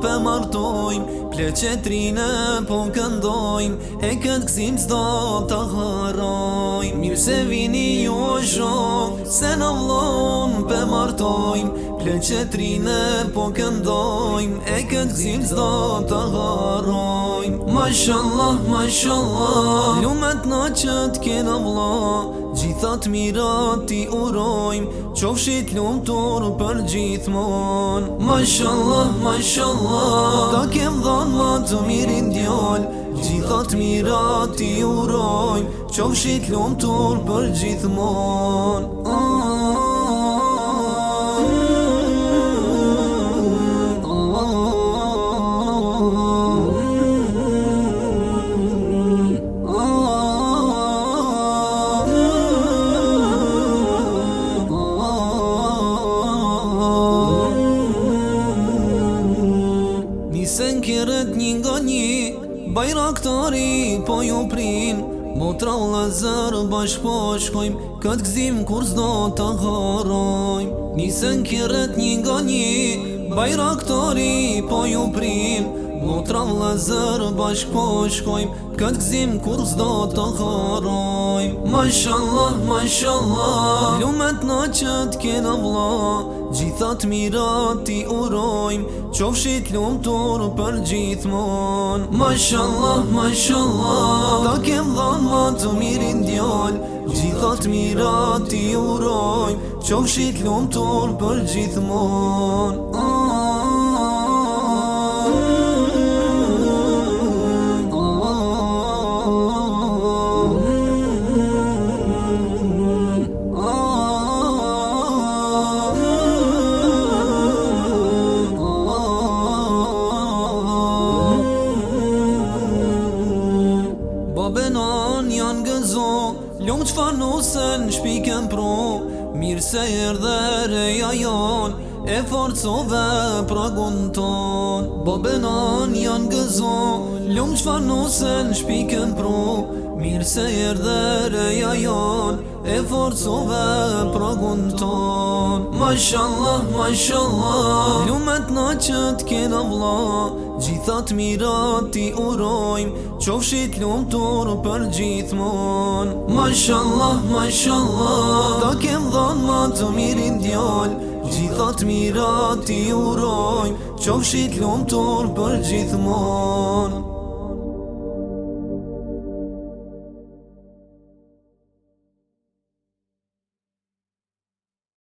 pe martojm, pleçetrinë po këndojm, e kënd gzim s'do ta har. Mirë se vini ju o shok Se në vlon për martojmë Plën që trine po këndojmë E këtë zimë zdo të harojmë Mashallah, mashallah Lumet në qëtë kena vla Gjithat mirat ti urojmë Qofshit lumë torë për gjithmon Mashallah, mashallah Ta kem dhanë ma të mirin djallë Gjithat mirat i urojnë Qovë shqit tërë për gjithmonë oh, oh, oh, oh. Bajraktari po ju prin Motra u lazër bashk po shkojm Këtë gzim kur zdo të harojm Nisën kjerët një nga një Bajraktari po ju prin Motra u lazër bashk po shkojm Këtë gzim kur zdo të harojm Mashallah, mashallah Lumet në qëtë kena vla Gjithat mirat ti urojmë Qofshit lumë tërë për gjithmon Mashallah, mashallah Ta ke vdhan ma të mirin djall Gjithat mirat ti urojmë Qofshit lumë tërë për gjithmon Mashallah, mashallah Kur'an janë gëzo Lëmë që fa nusën shpikën pro Mirë se erdhe reja janë E forcove pra gunë tonë Bobën janë gëzo Lëmë që fa nusën shpikën pro Mirë se erdhe reja janë E forcove pragun ton Ma shallah, ma shallah Lumet na që t'kena vla Gjithat mirat ti urojm Qofshit lum tër për gjithmon Ma shallah, ma shallah Ta kem dhon ma të mirin djall Gjithat mirat ti urojm Qofshit lum tër për gjithmon